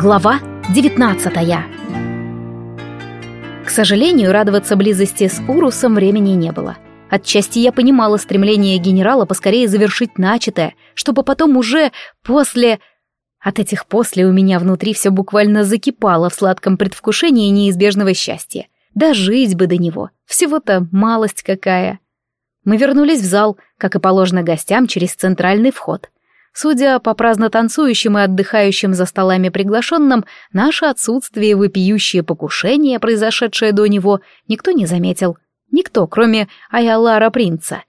Глава 19 К сожалению, радоваться близости с Урусом времени не было. Отчасти я понимала стремление генерала поскорее завершить начатое, чтобы потом уже после... От этих «после» у меня внутри все буквально закипало в сладком предвкушении неизбежного счастья. Да жить бы до него, всего-то малость какая. Мы вернулись в зал, как и положено гостям, через центральный вход — Судя по праздно танцующим и отдыхающим за столами приглашенным, наше отсутствие и вопиющее покушение, произошедшее до него, никто не заметил. Никто, кроме Аялара Принца.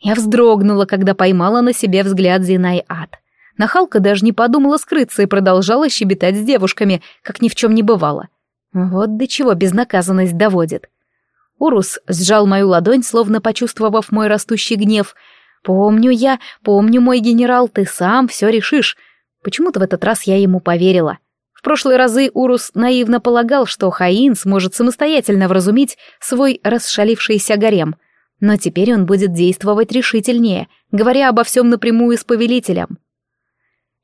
Я вздрогнула, когда поймала на себе взгляд Зинай Ад. Нахалка даже не подумала скрыться и продолжала щебетать с девушками, как ни в чем не бывало. Вот до чего безнаказанность доводит. Урус сжал мою ладонь, словно почувствовав мой растущий гнев — «Помню я, помню, мой генерал, ты сам все решишь». Почему-то в этот раз я ему поверила. В прошлые разы Урус наивно полагал, что Хаин сможет самостоятельно вразумить свой расшалившийся гарем. Но теперь он будет действовать решительнее, говоря обо всем напрямую с повелителем.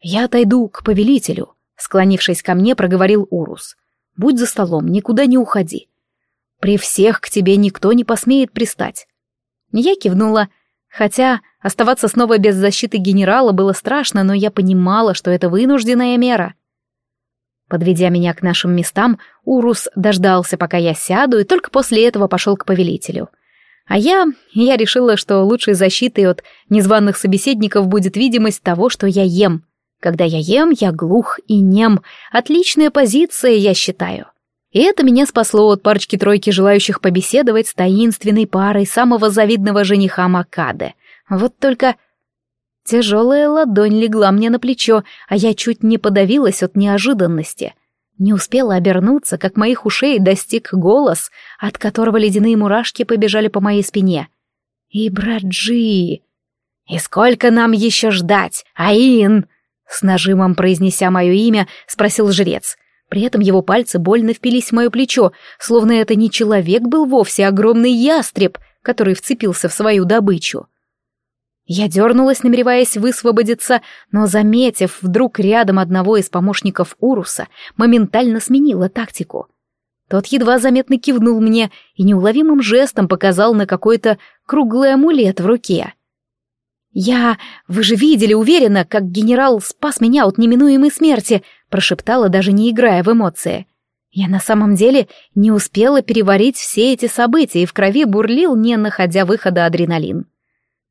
«Я отойду к повелителю», — склонившись ко мне, проговорил Урус. «Будь за столом, никуда не уходи. При всех к тебе никто не посмеет пристать». Я кивнула, — Хотя оставаться снова без защиты генерала было страшно, но я понимала, что это вынужденная мера. Подведя меня к нашим местам, Урус дождался, пока я сяду, и только после этого пошел к повелителю. А я... я решила, что лучшей защитой от незваных собеседников будет видимость того, что я ем. Когда я ем, я глух и нем. Отличная позиция, я считаю. И это меня спасло от парочки-тройки желающих побеседовать с таинственной парой самого завидного жениха Макаде. Вот только... Тяжелая ладонь легла мне на плечо, а я чуть не подавилась от неожиданности. Не успела обернуться, как моих ушей достиг голос, от которого ледяные мурашки побежали по моей спине. И Браджи... «И сколько нам еще ждать, Аин?» С нажимом произнеся мое имя, спросил жрец — при этом его пальцы больно впились в мое плечо, словно это не человек был вовсе, а огромный ястреб, который вцепился в свою добычу. Я дернулась, намереваясь высвободиться, но, заметив вдруг рядом одного из помощников Уруса, моментально сменила тактику. Тот едва заметно кивнул мне и неуловимым жестом показал на какой-то круглый амулет в руке. «Я... Вы же видели, уверенно, как генерал спас меня от неминуемой смерти», прошептала, даже не играя в эмоции. Я на самом деле не успела переварить все эти события, и в крови бурлил, не находя выхода адреналин.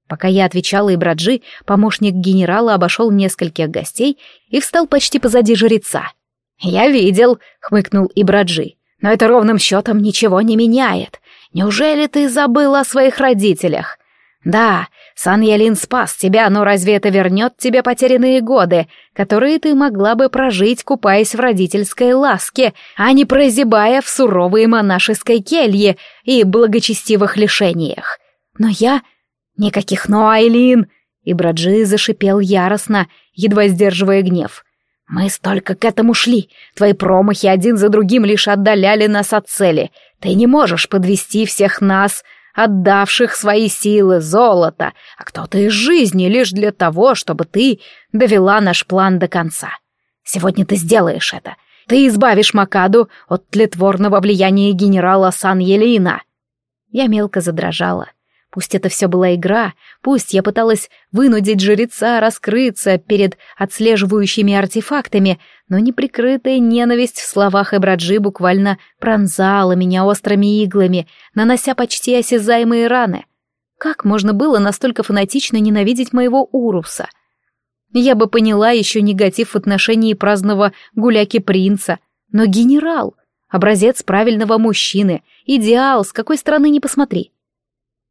Пока я отвечала и Браджи, помощник генерала обошел нескольких гостей и встал почти позади жреца. «Я видел», — хмыкнул и Браджи, — «но это ровным счетом ничего не меняет. Неужели ты забыл о своих родителях? Да, Сан Ялин спас тебя, но разве это вернет тебе потерянные годы, которые ты могла бы прожить, купаясь в родительской ласке, а не прозябая в суровой монашеской келье и благочестивых лишениях? Но я... Никаких «но», Айлин! И зашипел яростно, едва сдерживая гнев. «Мы столько к этому шли. Твои промахи один за другим лишь отдаляли нас от цели. Ты не можешь подвести всех нас отдавших свои силы, золото, а кто-то из жизни лишь для того, чтобы ты довела наш план до конца. Сегодня ты сделаешь это. Ты избавишь Макаду от тлетворного влияния генерала Сан-Елина. Я мелко задрожала. Пусть это все была игра, пусть я пыталась вынудить жреца раскрыться перед отслеживающими артефактами, но неприкрытая ненависть в словах Эбраджи буквально пронзала меня острыми иглами, нанося почти осязаемые раны. Как можно было настолько фанатично ненавидеть моего Уруса? Я бы поняла еще негатив в отношении праздного гуляки-принца, но генерал — образец правильного мужчины, идеал, с какой стороны ни посмотри —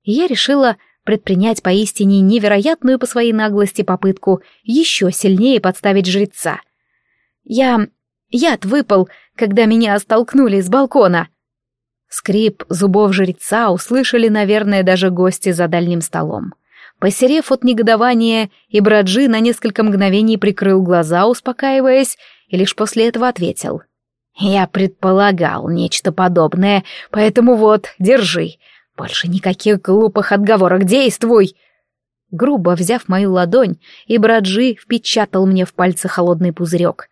и я решила предпринять поистине невероятную по своей наглости попытку еще сильнее подставить жреца. Я... яд выпал, когда меня столкнули с балкона. Скрип зубов жреца услышали, наверное, даже гости за дальним столом. Посерев от негодования, Ибраджи на несколько мгновений прикрыл глаза, успокаиваясь, и лишь после этого ответил. «Я предполагал нечто подобное, поэтому вот, держи. «Больше никаких глупых отговорок, действуй!» Грубо взяв мою ладонь, и Браджи впечатал мне в пальцы холодный пузырек.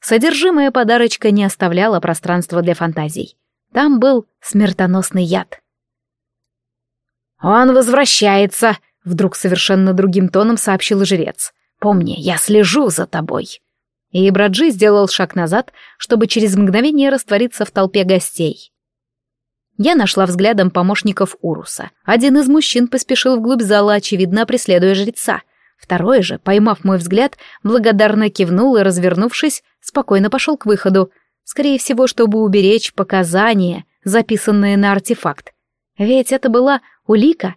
Содержимое подарочка не оставляло пространства для фантазий. Там был смертоносный яд. «Он возвращается!» — вдруг совершенно другим тоном сообщил жрец. «Помни, я слежу за тобой!» И Браджи сделал шаг назад, чтобы через мгновение раствориться в толпе гостей. Я нашла взглядом помощников Уруса. Один из мужчин поспешил вглубь зала, очевидно, преследуя жреца. Второй же, поймав мой взгляд, благодарно кивнул и, развернувшись, спокойно пошел к выходу, скорее всего, чтобы уберечь показания, записанные на артефакт. Ведь это была улика,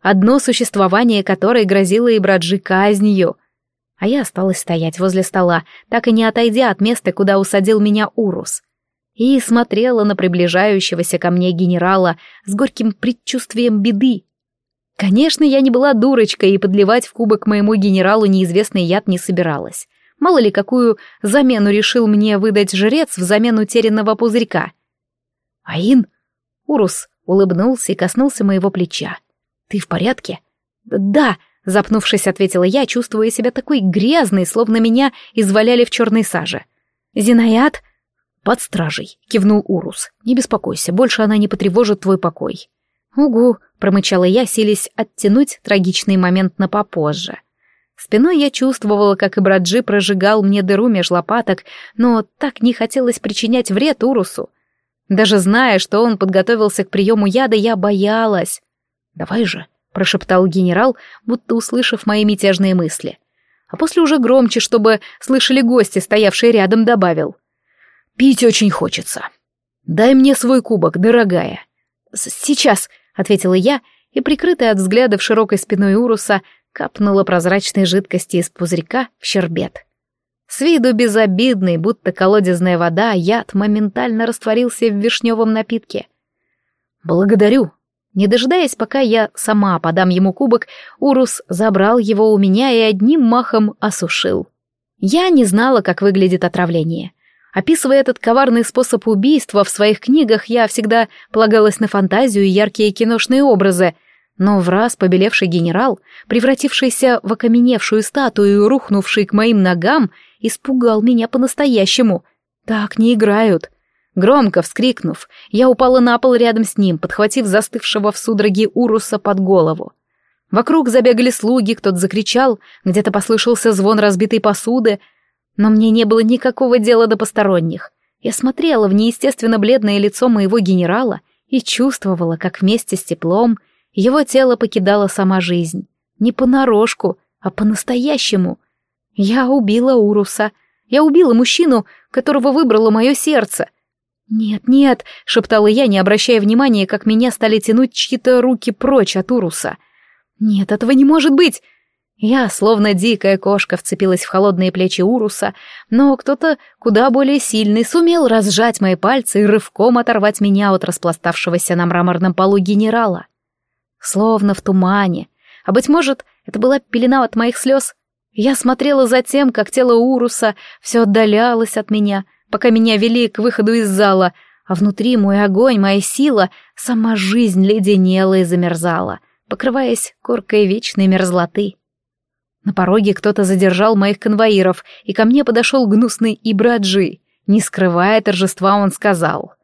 одно существование которой грозило и Браджи казнью. А я осталась стоять возле стола, так и не отойдя от места, куда усадил меня Урус и смотрела на приближающегося ко мне генерала с горьким предчувствием беды. Конечно, я не была дурочкой и подливать в кубок моему генералу неизвестный яд не собиралась. Мало ли, какую замену решил мне выдать жрец взамен утерянного пузырька. «Аин!» Урус улыбнулся и коснулся моего плеча. «Ты в порядке?» «Да», — запнувшись, ответила я, чувствуя себя такой грязной, словно меня изваляли в черной саже. «Зинаят?» «Под стражей», — кивнул Урус. «Не беспокойся, больше она не потревожит твой покой». «Угу», — промычала я, силясь оттянуть трагичный момент на попозже. Спиной я чувствовала, как Ибраджи прожигал мне дыру меж лопаток, но так не хотелось причинять вред Урусу. Даже зная, что он подготовился к приему яда, я боялась. «Давай же», — прошептал генерал, будто услышав мои мятежные мысли. А после уже громче, чтобы слышали гости, стоявшие рядом, добавил. Пить очень хочется. Дай мне свой кубок, дорогая. Сейчас, ответила я, и, прикрытая от взглядов широкой спиной Уруса, капнула прозрачной жидкости из пузырька в щербет. С виду безобидный, будто колодезная вода, яд моментально растворился в вишневом напитке. «Благодарю». Не дожидаясь, пока я сама подам ему кубок, Урус забрал его у меня и одним махом осушил. Я не знала, как выглядит отравление. Описывая этот коварный способ убийства в своих книгах, я всегда полагалась на фантазию и яркие киношные образы, но в раз побелевший генерал, превратившийся в окаменевшую статую и рухнувший к моим ногам, испугал меня по-настоящему. Так не играют. Громко вскрикнув, я упала на пол рядом с ним, подхватив застывшего в судороге Уруса под голову. Вокруг забегали слуги, кто-то закричал, где-то послышался звон разбитой посуды, но мне не было никакого дела до посторонних. Я смотрела в неестественно бледное лицо моего генерала и чувствовала, как вместе с теплом его тело покидала сама жизнь. Не понарошку, а по-настоящему. Я убила Уруса. Я убила мужчину, которого выбрало мое сердце. «Нет, нет», — шептала я, не обращая внимания, как меня стали тянуть чьи-то руки прочь от Уруса. «Нет, этого не может быть! Я, словно дикая кошка, вцепилась в холодные плечи Уруса, но кто-то куда более сильный сумел разжать мои пальцы и рывком оторвать меня от распластавшегося на мраморном полу генерала. Словно в тумане. А, быть может, это была пелена от моих слез. Я смотрела за тем, как тело Уруса все отдалялось от меня, пока меня вели к выходу из зала, а внутри мой огонь, моя сила, сама жизнь леденела и замерзала, покрываясь коркой вечной мерзлоты. На пороге кто-то задержал моих конвоиров, и ко мне подошел гнусный Ибраджи. Не скрывая торжества, он сказал.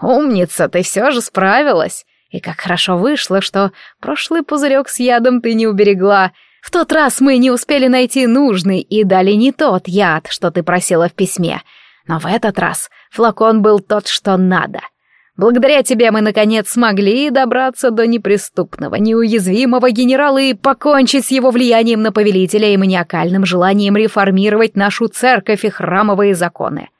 «Умница, ты все же справилась. И как хорошо вышло, что прошлый пузырек с ядом ты не уберегла. В тот раз мы не успели найти нужный и дали не тот яд, что ты просила в письме. Но в этот раз флакон был тот, что надо. Благодаря тебе мы, наконец, смогли добраться до неприступного, неуязвимого генерала и покончить с его влиянием на повелителя и маниакальным желанием реформировать нашу церковь и храмовые законы.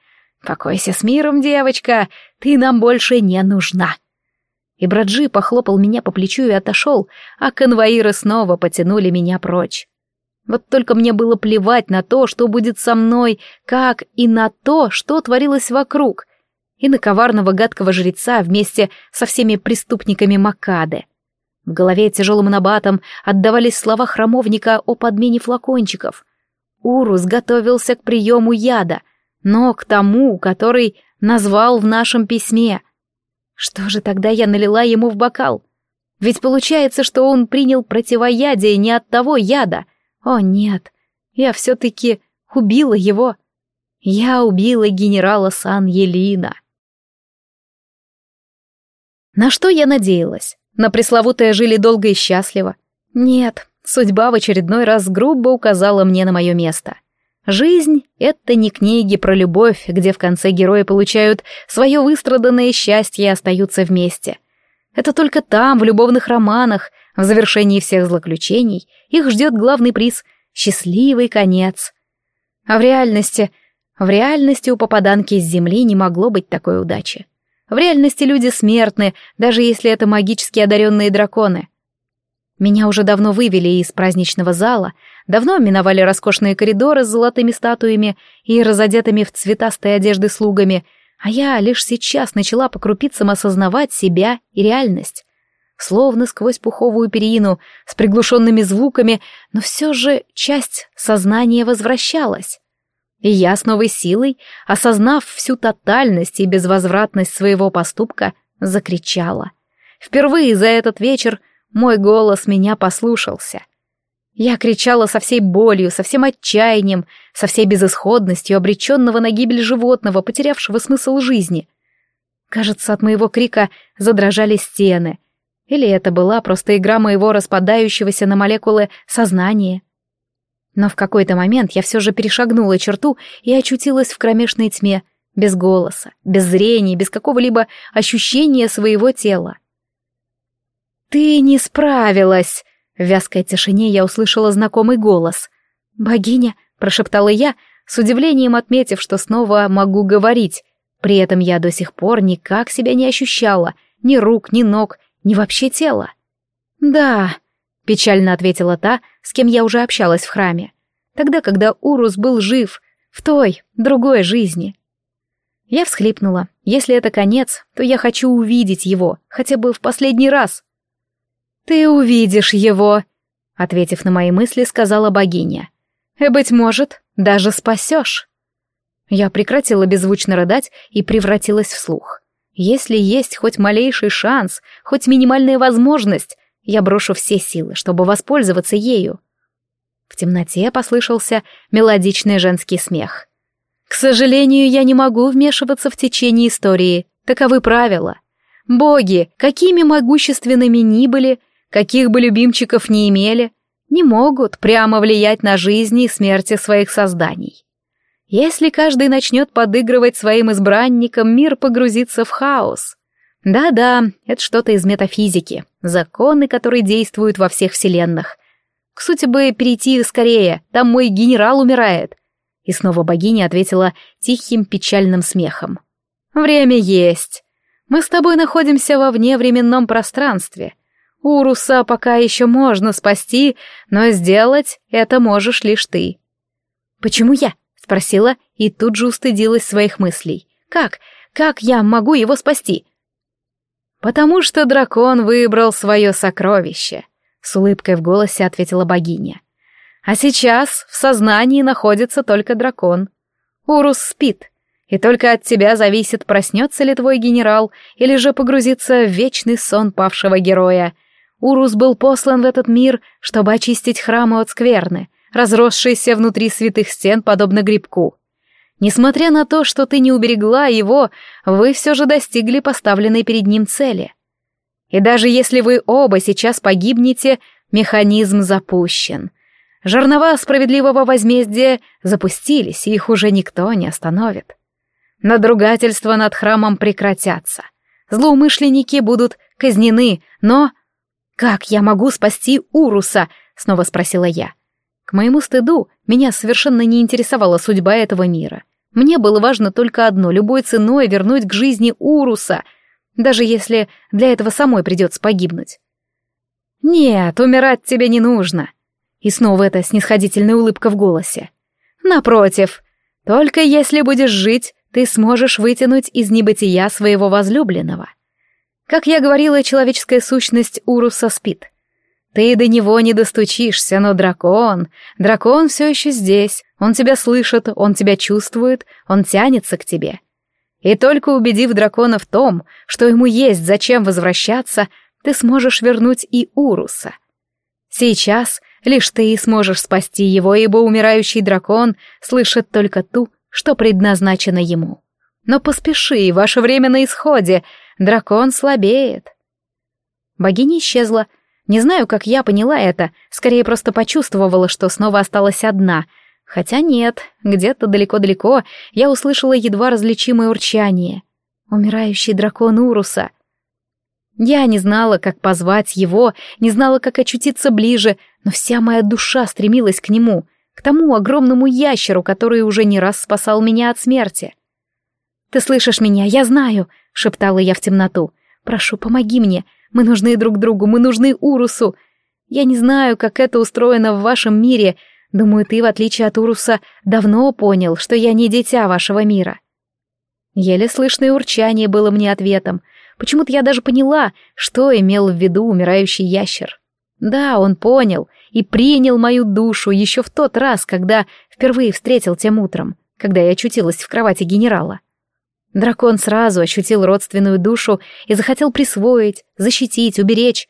Покойся с миром, девочка, ты нам больше не нужна. И Браджи похлопал меня по плечу и отошел, а конвоиры снова потянули меня прочь. Вот только мне было плевать на то, что будет со мной, как и на то, что творилось вокруг и на коварного гадкого жреца вместе со всеми преступниками Макады. В голове тяжелым набатом отдавались слова храмовника о подмене флакончиков. Урус готовился к приему яда, но к тому, который назвал в нашем письме. Что же тогда я налила ему в бокал? Ведь получается, что он принял противоядие не от того яда. О нет, я все-таки убила его. Я убила генерала Сан-Елина. На что я надеялась? На пресловутое жили долго и счастливо? Нет, судьба в очередной раз грубо указала мне на мое место. Жизнь — это не книги про любовь, где в конце герои получают свое выстраданное счастье и остаются вместе. Это только там, в любовных романах, в завершении всех злоключений, их ждет главный приз — счастливый конец. А в реальности... В реальности у попаданки с земли не могло быть такой удачи. В реальности люди смертны, даже если это магически одаренные драконы. Меня уже давно вывели из праздничного зала, давно миновали роскошные коридоры с золотыми статуями и разодетыми в цветастые одежды слугами, а я лишь сейчас начала по крупицам осознавать себя и реальность. Словно сквозь пуховую перину, с приглушенными звуками, но все же часть сознания возвращалась. И я с новой силой, осознав всю тотальность и безвозвратность своего поступка, закричала. Впервые за этот вечер мой голос меня послушался. Я кричала со всей болью, со всем отчаянием, со всей безысходностью обреченного на гибель животного, потерявшего смысл жизни. Кажется, от моего крика задрожали стены. Или это была просто игра моего распадающегося на молекулы сознания. Но в какой-то момент я все же перешагнула черту и очутилась в кромешной тьме, без голоса, без зрения, без какого-либо ощущения своего тела. «Ты не справилась!» В вязкой тишине я услышала знакомый голос. «Богиня!» — прошептала я, с удивлением отметив, что снова могу говорить. При этом я до сих пор никак себя не ощущала, ни рук, ни ног, ни вообще тела. «Да», — печально ответила та, с кем я уже общалась в храме. Тогда, когда Урус был жив, в той, другой жизни. Я всхлипнула. Если это конец, то я хочу увидеть его, хотя бы в последний раз. «Ты увидишь его», — ответив на мои мысли, сказала богиня. «И, быть может, даже спасешь». Я прекратила беззвучно рыдать и превратилась в слух. Если есть хоть малейший шанс, хоть минимальная возможность, я брошу все силы, чтобы воспользоваться ею. В темноте послышался мелодичный женский смех. К сожалению, я не могу вмешиваться в течение истории. Таковы правила. Боги, какими могущественными ни были, каких бы любимчиков ни имели, не могут прямо влиять на жизни и смерти своих созданий. Если каждый начнет подыгрывать своим избранникам, мир погрузится в хаос. Да-да, это что-то из метафизики, законы, которые действуют во всех вселенных. К сути бы перейти скорее, там мой генерал умирает. И снова богиня ответила тихим печальным смехом. Время есть. Мы с тобой находимся во вневременном пространстве. Уруса пока еще можно спасти, но сделать это можешь лишь ты. Почему я? Спросила и тут же устыдилась своих мыслей. Как? Как я могу его спасти? «Потому что дракон выбрал свое сокровище», — с улыбкой в голосе ответила богиня. «А сейчас в сознании находится только дракон. Урус спит, и только от тебя зависит, проснется ли твой генерал или же погрузится в вечный сон павшего героя. Урус был послан в этот мир, чтобы очистить храмы от скверны, разросшиеся внутри святых стен, подобно грибку. Несмотря на то, что ты не уберегла его, вы все же достигли поставленной перед ним цели. И даже если вы оба сейчас погибнете, механизм запущен. Жернова справедливого возмездия запустились, и их уже никто не остановит. Надругательства над храмом прекратятся. Злоумышленники будут казнены, но... «Как я могу спасти Уруса?» — снова спросила я. К моему стыду, меня совершенно не интересовала судьба этого мира. Мне было важно только одно — любой ценой вернуть к жизни Уруса, даже если для этого самой придется погибнуть. «Нет, умирать тебе не нужно». И снова эта снисходительная улыбка в голосе. «Напротив, только если будешь жить, ты сможешь вытянуть из небытия своего возлюбленного». Как я говорила, человеческая сущность Уруса спит. Ты до него не достучишься, но дракон... Дракон все еще здесь. Он тебя слышит, он тебя чувствует, он тянется к тебе. И только убедив дракона в том, что ему есть зачем возвращаться, ты сможешь вернуть и Уруса. Сейчас лишь ты сможешь спасти его, ибо умирающий дракон слышит только ту, что предназначено ему. Но поспеши, ваше время на исходе, дракон слабеет. Богиня исчезла. Не знаю, как я поняла это, скорее просто почувствовала, что снова осталась одна. Хотя нет, где-то далеко-далеко я услышала едва различимое урчание. Умирающий дракон Уруса. Я не знала, как позвать его, не знала, как очутиться ближе, но вся моя душа стремилась к нему, к тому огромному ящеру, который уже не раз спасал меня от смерти. «Ты слышишь меня, я знаю», — шептала я в темноту. «Прошу, помоги мне, мы нужны друг другу, мы нужны Урусу. Я не знаю, как это устроено в вашем мире. Думаю, ты, в отличие от Уруса, давно понял, что я не дитя вашего мира». Еле слышное урчание было мне ответом. Почему-то я даже поняла, что имел в виду умирающий ящер. Да, он понял и принял мою душу еще в тот раз, когда впервые встретил тем утром, когда я очутилась в кровати генерала. Дракон сразу ощутил родственную душу и захотел присвоить, защитить, уберечь.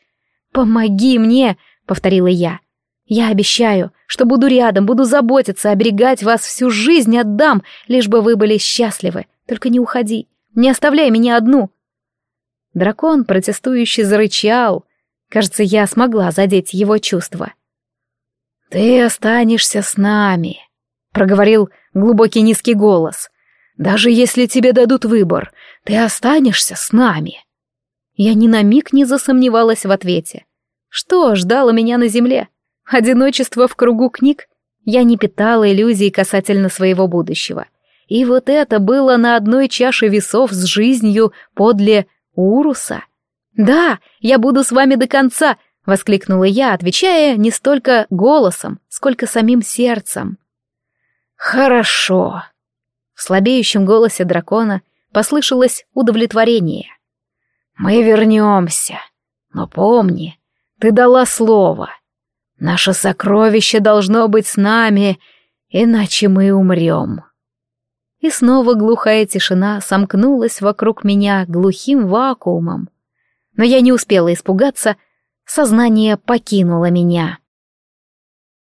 «Помоги мне!» — повторила я. «Я обещаю, что буду рядом, буду заботиться, оберегать вас всю жизнь отдам, лишь бы вы были счастливы. Только не уходи, не оставляй меня одну!» Дракон протестующе зарычал. Кажется, я смогла задеть его чувства. «Ты останешься с нами», — проговорил глубокий низкий голос. Даже если тебе дадут выбор, ты останешься с нами. Я ни на миг не засомневалась в ответе. Что ждало меня на земле? Одиночество в кругу книг? Я не питала иллюзий касательно своего будущего. И вот это было на одной чаше весов с жизнью подле Уруса. «Да, я буду с вами до конца!» — воскликнула я, отвечая не столько голосом, сколько самим сердцем. «Хорошо», в слабеющем голосе дракона послышалось удовлетворение. «Мы вернемся, но помни, ты дала слово. Наше сокровище должно быть с нами, иначе мы умрем». И снова глухая тишина сомкнулась вокруг меня глухим вакуумом. Но я не успела испугаться, сознание покинуло меня.